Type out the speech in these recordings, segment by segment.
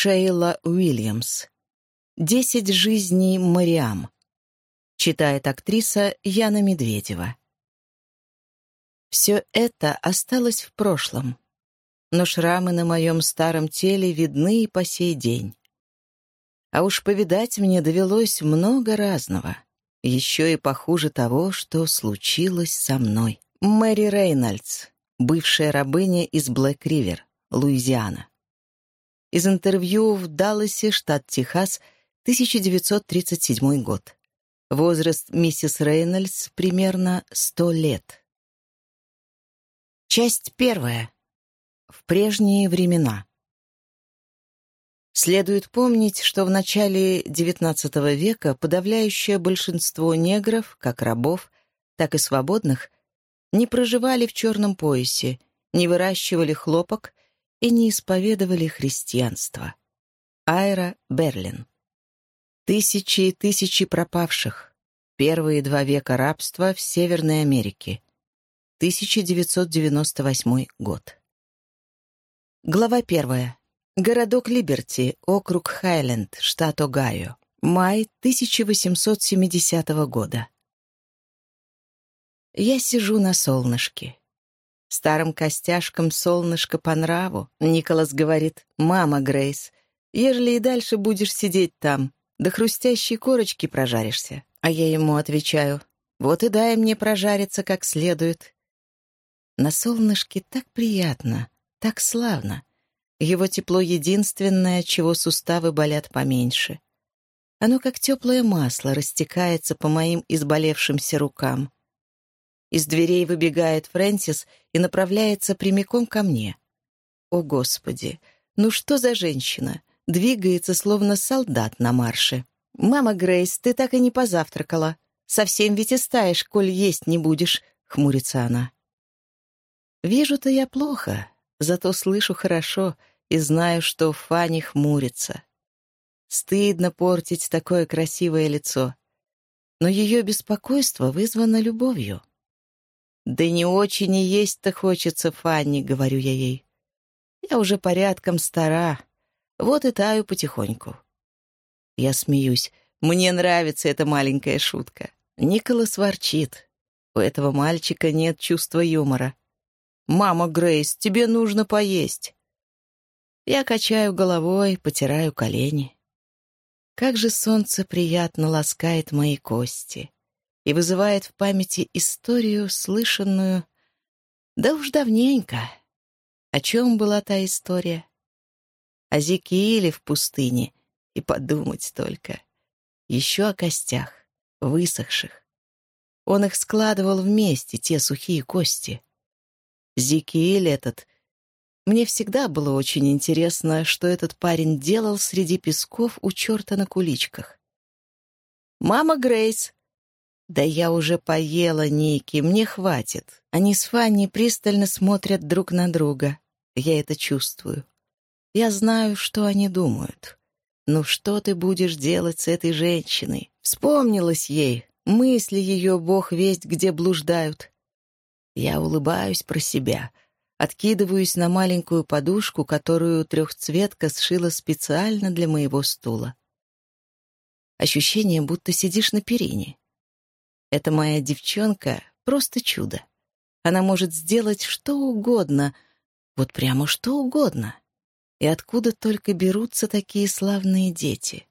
Шейла Уильямс. «Десять жизней Мариам». Читает актриса Яна Медведева. Все это осталось в прошлом, но шрамы на моем старом теле видны и по сей день. А уж повидать мне довелось много разного, еще и похуже того, что случилось со мной. Мэри Рейнольдс, бывшая рабыня из Блэк-Ривер, Луизиана. Из интервью в Далласе, штат Техас, 1937 год. Возраст миссис Рейнольдс примерно 100 лет. Часть первая. В прежние времена. Следует помнить, что в начале XIX века подавляющее большинство негров, как рабов, так и свободных, не проживали в черном поясе, не выращивали хлопок и не исповедовали христианство. Айра Берлин. Тысячи и тысячи пропавших. Первые два века рабства в Северной Америке. 1998 год. Глава первая. Городок Либерти, округ Хайленд, штат Огайо. Май 1870 года. Я сижу на солнышке. Старым костяшкам солнышко по нраву. Николас говорит, «Мама, Грейс, ежели и дальше будешь сидеть там, до хрустящей корочки прожаришься». А я ему отвечаю, «Вот и дай мне прожариться как следует». На солнышке так приятно, так славно. Его тепло единственное, чего суставы болят поменьше. Оно как теплое масло растекается по моим изболевшимся рукам. Из дверей выбегает Фрэнсис и направляется прямиком ко мне. О, Господи! Ну что за женщина? Двигается, словно солдат на марше. «Мама Грейс, ты так и не позавтракала. Совсем ведь и стаешь, коль есть не будешь», — хмурится она. Вижу-то я плохо, зато слышу хорошо и знаю, что Фанни хмурится. Стыдно портить такое красивое лицо. Но ее беспокойство вызвано любовью. «Да не очень и есть-то хочется, Фанни», — говорю я ей. «Я уже порядком стара, вот и таю потихоньку». Я смеюсь. Мне нравится эта маленькая шутка. Николас ворчит. У этого мальчика нет чувства юмора. «Мама Грейс, тебе нужно поесть». Я качаю головой, потираю колени. Как же солнце приятно ласкает мои кости и вызывает в памяти историю, слышанную, да уж давненько. О чем была та история? О Зикииле в пустыне, и подумать только. Еще о костях, высохших. Он их складывал вместе, те сухие кости. Зикииль этот... Мне всегда было очень интересно, что этот парень делал среди песков у черта на куличках. «Мама Грейс!» «Да я уже поела, Ники, мне хватит». Они с Фанни пристально смотрят друг на друга. Я это чувствую. Я знаю, что они думают. «Ну что ты будешь делать с этой женщиной?» Вспомнилось ей, мысли ее, бог весть, где блуждают. Я улыбаюсь про себя, откидываюсь на маленькую подушку, которую трехцветка сшила специально для моего стула. Ощущение, будто сидишь на перине. Эта моя девчонка — просто чудо. Она может сделать что угодно, вот прямо что угодно. И откуда только берутся такие славные дети?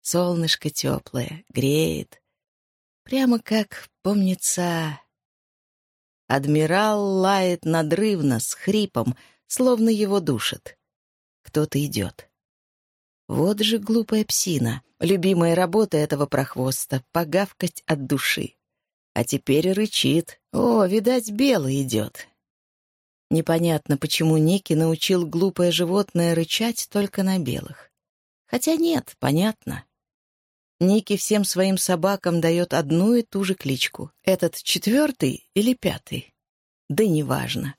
Солнышко теплое, греет. Прямо как, помнится... Адмирал лает надрывно, с хрипом, словно его душит. Кто-то идет. Вот же глупая псина, любимая работа этого прохвоста — погавкать от души. А теперь рычит. О, видать, белый идет. Непонятно, почему Ники научил глупое животное рычать только на белых. Хотя нет, понятно. Ники всем своим собакам дает одну и ту же кличку. Этот четвертый или пятый? Да неважно.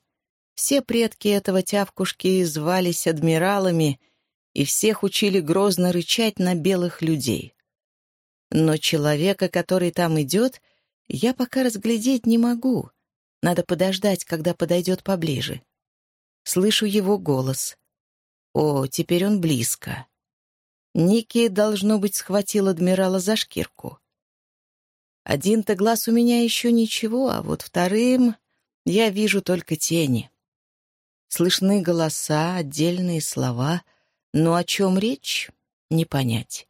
Все предки этого тявкушки звались адмиралами — и всех учили грозно рычать на белых людей. Но человека, который там идет, я пока разглядеть не могу. Надо подождать, когда подойдет поближе. Слышу его голос. О, теперь он близко. Ники, должно быть, схватил адмирала за шкирку. Один-то глаз у меня еще ничего, а вот вторым я вижу только тени. Слышны голоса, отдельные слова, но о чем речь — не понять.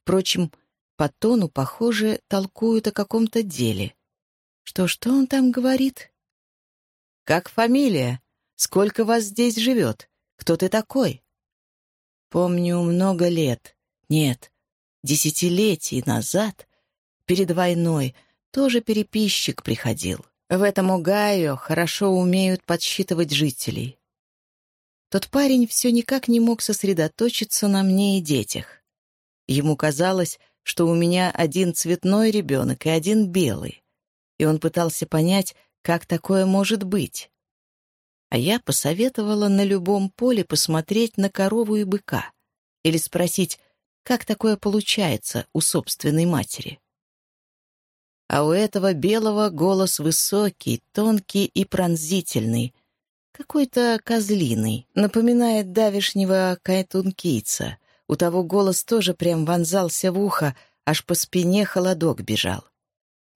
Впрочем, по тону, похоже, толкуют о каком-то деле. Что-что он там говорит? «Как фамилия? Сколько вас здесь живет? Кто ты такой?» Помню, много лет, нет, десятилетий назад, перед войной, тоже переписчик приходил. В этом Угайо хорошо умеют подсчитывать жителей. Тот парень все никак не мог сосредоточиться на мне и детях. Ему казалось, что у меня один цветной ребенок и один белый, и он пытался понять, как такое может быть. А я посоветовала на любом поле посмотреть на корову и быка или спросить, как такое получается у собственной матери. А у этого белого голос высокий, тонкий и пронзительный, какой-то козлиный, напоминает давишнего кайтункийца. У того голос тоже прям вонзался в ухо, аж по спине холодок бежал.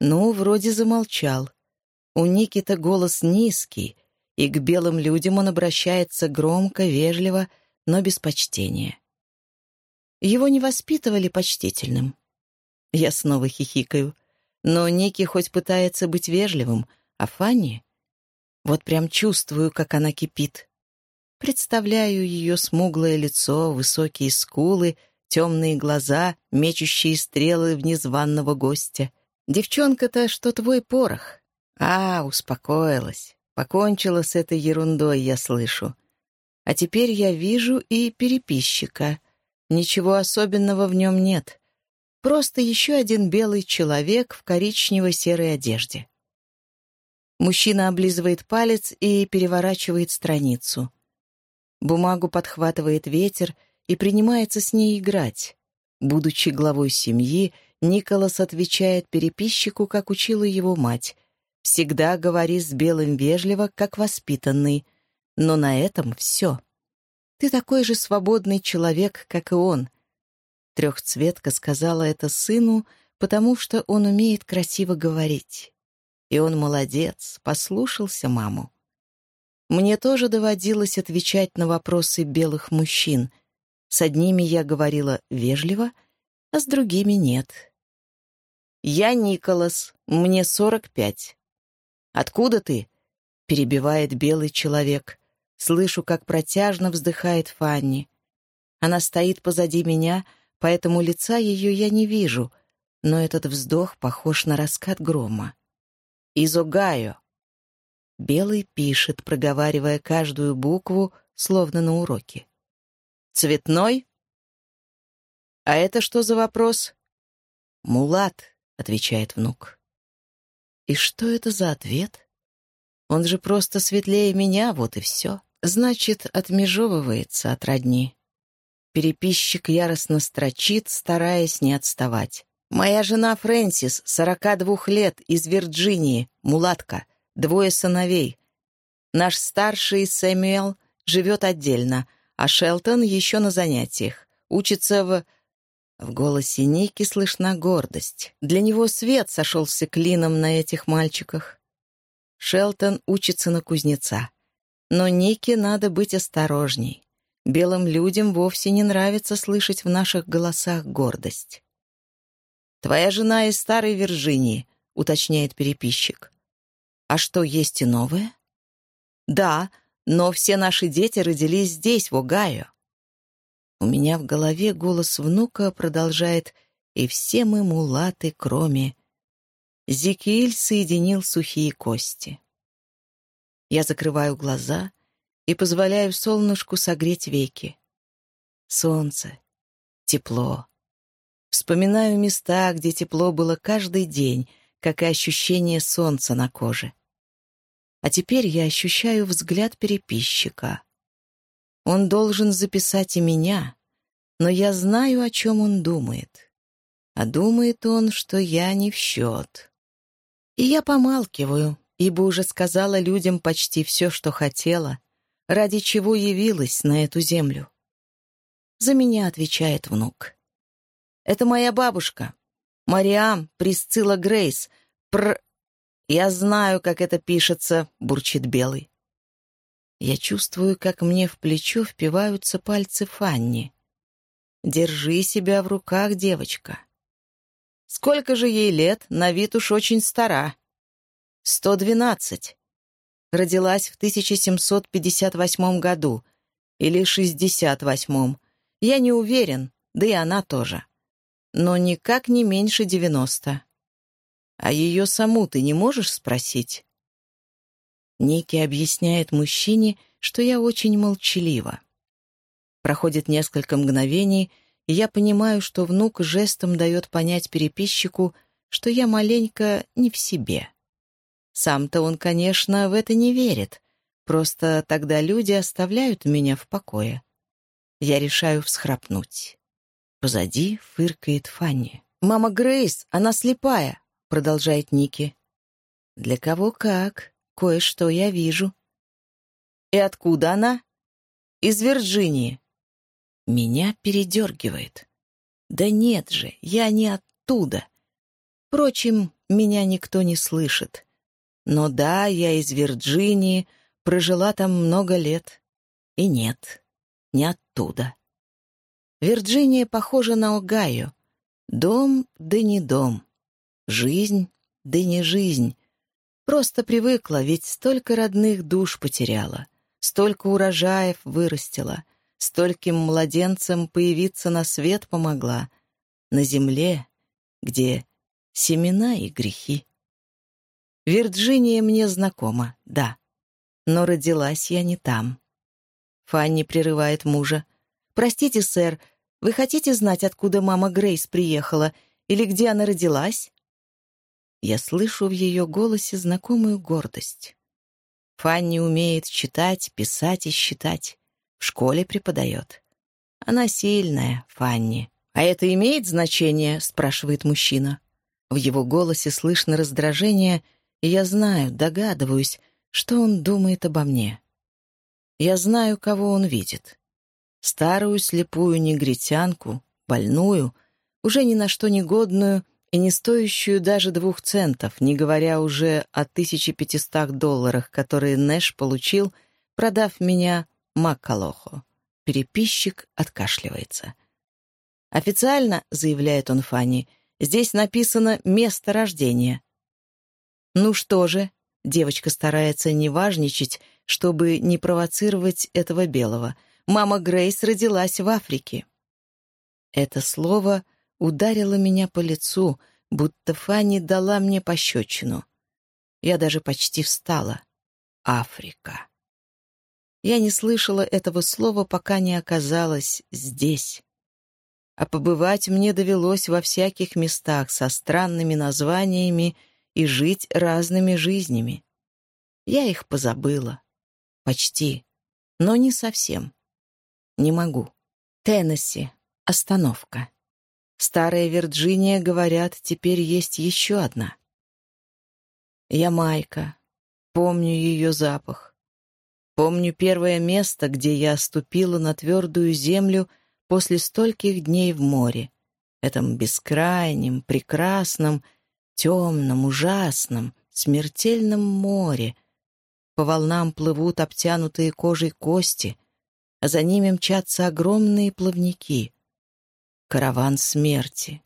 Ну, вроде замолчал. У Никита голос низкий, и к белым людям он обращается громко, вежливо, но без почтения. Его не воспитывали почтительным. Я снова хихикаю. Но Ники хоть пытается быть вежливым, а Фанни... Вот прям чувствую, как она кипит. Представляю ее смуглое лицо, высокие скулы, темные глаза, мечущие стрелы в незваного гостя. Девчонка-то, что твой порох. А, успокоилась. Покончила с этой ерундой, я слышу. А теперь я вижу и переписчика. Ничего особенного в нем нет. Просто еще один белый человек в коричнево-серой одежде. Мужчина облизывает палец и переворачивает страницу. Бумагу подхватывает ветер и принимается с ней играть. Будучи главой семьи, Николас отвечает переписчику, как учила его мать, Всегда говори с Белым вежливо, как воспитанный. Но на этом все. Ты такой же свободный человек, как и он. Трехцветка сказала это сыну, потому что он умеет красиво говорить. И он молодец, послушался маму. Мне тоже доводилось отвечать на вопросы белых мужчин. С одними я говорила вежливо, а с другими нет. «Я Николас, мне сорок пять. «Откуда ты?» — перебивает белый человек. Слышу, как протяжно вздыхает Фанни. Она стоит позади меня, поэтому лица ее я не вижу, но этот вздох похож на раскат грома. «Изогайо». Белый пишет, проговаривая каждую букву, словно на уроке. «Цветной?» «А это что за вопрос?» «Мулат», — отвечает внук. И что это за ответ? Он же просто светлее меня, вот и все. Значит, отмежевывается от родни. Переписчик яростно строчит, стараясь не отставать. «Моя жена Фрэнсис, 42 лет, из Вирджинии, мулатка, двое сыновей. Наш старший Сэмюэл живет отдельно, а Шелтон еще на занятиях. Учится в в голосе Ники слышна гордость. Для него свет сошелся клином на этих мальчиках. Шелтон учится на кузнеца. Но Нике надо быть осторожней. Белым людям вовсе не нравится слышать в наших голосах гордость. «Твоя жена из Старой Вирджинии», — уточняет переписчик. «А что, есть и новое?» «Да, но все наши дети родились здесь, в Огайо. У меня в голове голос внука продолжает «И все мы мулаты, кроме...» Зикииль соединил сухие кости. Я закрываю глаза и позволяю солнышку согреть веки. Солнце, тепло. Вспоминаю места, где тепло было каждый день, как и ощущение солнца на коже. А теперь я ощущаю взгляд переписчика. Он должен записать и меня, но я знаю, о чем он думает. А думает он, что я не в счет. И я помалкиваю, ибо уже сказала людям почти все, что хотела, ради чего явилась на эту землю. За меня отвечает внук. «Это моя бабушка. Мариам Присцилла Грейс. Пр... Я знаю, как это пишется», — бурчит Белый. Я чувствую, как мне в плечо впиваются пальцы Фанни. «Держи себя в руках, девочка». «Сколько же ей лет? На вид уж очень стара». «Сто двенадцать». Родилась в 1758 году или 68-м. Я не уверен, да и она тоже. Но никак не меньше 90. А ее саму ты не можешь спросить? Ники объясняет мужчине, что я очень молчалива. Проходит несколько мгновений, и я понимаю, что внук жестом дает понять переписчику, что я маленько не в себе. Сам-то он, конечно, в это не верит, просто тогда люди оставляют меня в покое. Я решаю всхрапнуть. Позади фыркает Фанни. «Мама Грейс, она слепая», — продолжает Ники. «Для кого как?» Кое-что я вижу. И откуда она? Из Вирджинии. Меня передергивает. Да нет же, я не оттуда. Впрочем, меня никто не слышит. Но да, я из Вирджинии, прожила там много лет. И нет, не оттуда. Вирджиния похожа на Огайо. Дом, да не дом. Жизнь, да не жизнь. Просто привыкла, ведь столько родных душ потеряла, столько урожаев вырастила, стольким младенцам появиться на свет помогла, на земле, где семена и грехи. Вирджиния мне знакома, да, но родилась я не там. Фанни прерывает мужа. «Простите, сэр, вы хотите знать, откуда мама Грейс приехала или где она родилась?» Я слышу в ее голосе знакомую гордость. Фанни умеет читать, писать и считать. В школе преподает. Она сильная, Фанни. «А это имеет значение?» — спрашивает мужчина. В его голосе слышно раздражение, и я знаю, догадываюсь, что он думает обо мне. Я знаю, кого он видит. Старую слепую негритянку, больную, уже ни на что негодную — и не стоящую даже двух центов, не говоря уже о 1500 долларах, которые Нэш получил, продав меня Маккалохо. Переписчик откашливается. «Официально, — заявляет он Фанни, — здесь написано «место рождения». «Ну что же?» — девочка старается не важничать, чтобы не провоцировать этого белого. «Мама Грейс родилась в Африке». Это слово — ударила меня по лицу, будто Фанни дала мне пощечину. Я даже почти встала. Африка. Я не слышала этого слова, пока не оказалась здесь. А побывать мне довелось во всяких местах со странными названиями и жить разными жизнями. Я их позабыла. Почти. Но не совсем. Не могу. Теннесси. Остановка. Старая Вирджиния, говорят, теперь есть еще одна. Ямайка. Помню ее запах. Помню первое место, где я ступила на твердую землю после стольких дней в море. Этом бескрайнем, прекрасном, темном, ужасном, смертельном море. По волнам плывут обтянутые кожей кости, а за ними мчатся огромные плавники — Караван смерти.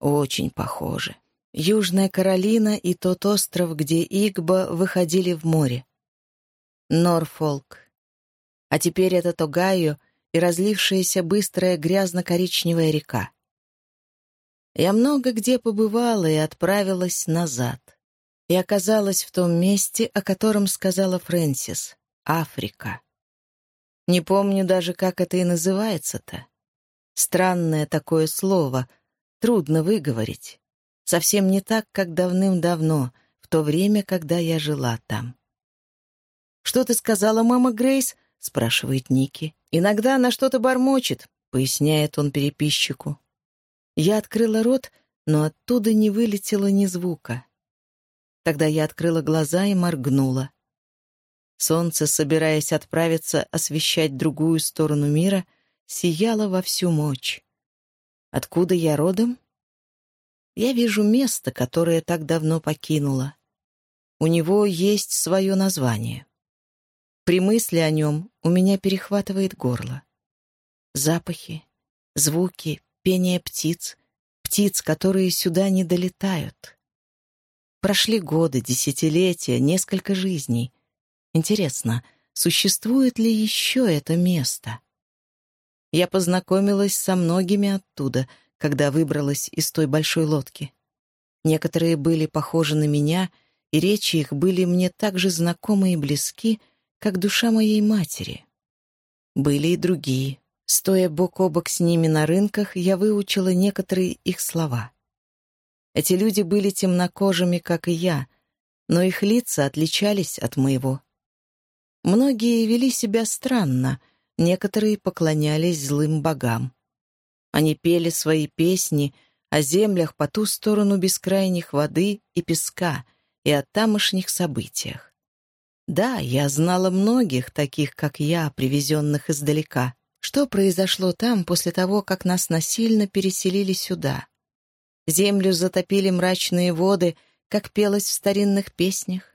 Очень похоже. Южная Каролина и тот остров, где Игба выходили в море. Норфолк. А теперь это Тогайо и разлившаяся быстрая грязно-коричневая река. Я много где побывала и отправилась назад. И оказалась в том месте, о котором сказала Фрэнсис — Африка. Не помню даже, как это и называется-то. Странное такое слово, трудно выговорить. Совсем не так, как давным-давно, в то время, когда я жила там. «Что ты сказала, мама Грейс?» — спрашивает Ники. «Иногда она что-то бормочет», — поясняет он переписчику. Я открыла рот, но оттуда не вылетело ни звука. Тогда я открыла глаза и моргнула. Солнце, собираясь отправиться освещать другую сторону мира, — сияла во всю мощь. Откуда я родом? Я вижу место, которое так давно покинула. У него есть свое название. При мысли о нем у меня перехватывает горло. Запахи, звуки, пение птиц, птиц, которые сюда не долетают. Прошли годы, десятилетия, несколько жизней. Интересно, существует ли еще это место? Я познакомилась со многими оттуда, когда выбралась из той большой лодки. Некоторые были похожи на меня, и речи их были мне так же знакомы и близки, как душа моей матери. Были и другие. Стоя бок о бок с ними на рынках, я выучила некоторые их слова. Эти люди были темнокожими, как и я, но их лица отличались от моего. Многие вели себя странно, некоторые поклонялись злым богам. Они пели свои песни о землях по ту сторону бескрайних воды и песка и о тамошних событиях. Да, я знала многих таких, как я, привезенных издалека. Что произошло там после того, как нас насильно переселили сюда? Землю затопили мрачные воды, как пелось в старинных песнях?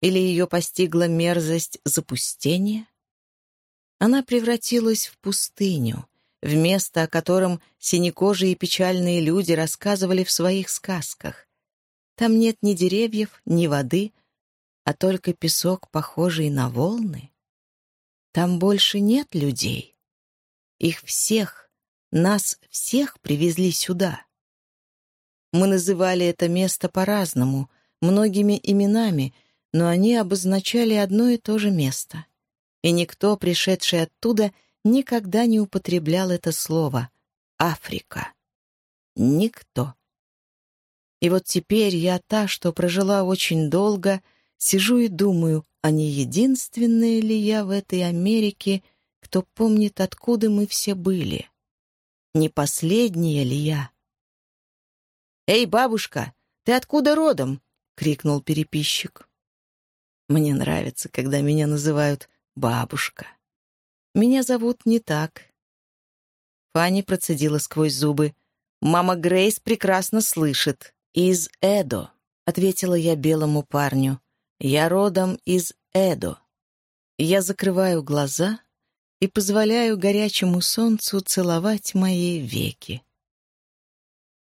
Или ее постигла мерзость запустения? Она превратилась в пустыню, в место, о котором синекожие печальные люди рассказывали в своих сказках. Там нет ни деревьев, ни воды, а только песок, похожий на волны. Там больше нет людей. Их всех, нас всех привезли сюда. Мы называли это место по-разному, многими именами, но они обозначали одно и то же место. И никто, пришедший оттуда, никогда не употреблял это слово «Африка». Никто. И вот теперь я та, что прожила очень долго, сижу и думаю, а не единственная ли я в этой Америке, кто помнит, откуда мы все были? Не последняя ли я? «Эй, бабушка, ты откуда родом?» — крикнул переписчик. Мне нравится, когда меня называют «бабушка». Меня зовут не так. Фанни процедила сквозь зубы. «Мама Грейс прекрасно слышит. Из Эдо», — ответила я белому парню. «Я родом из Эдо». Я закрываю глаза и позволяю горячему солнцу целовать мои веки.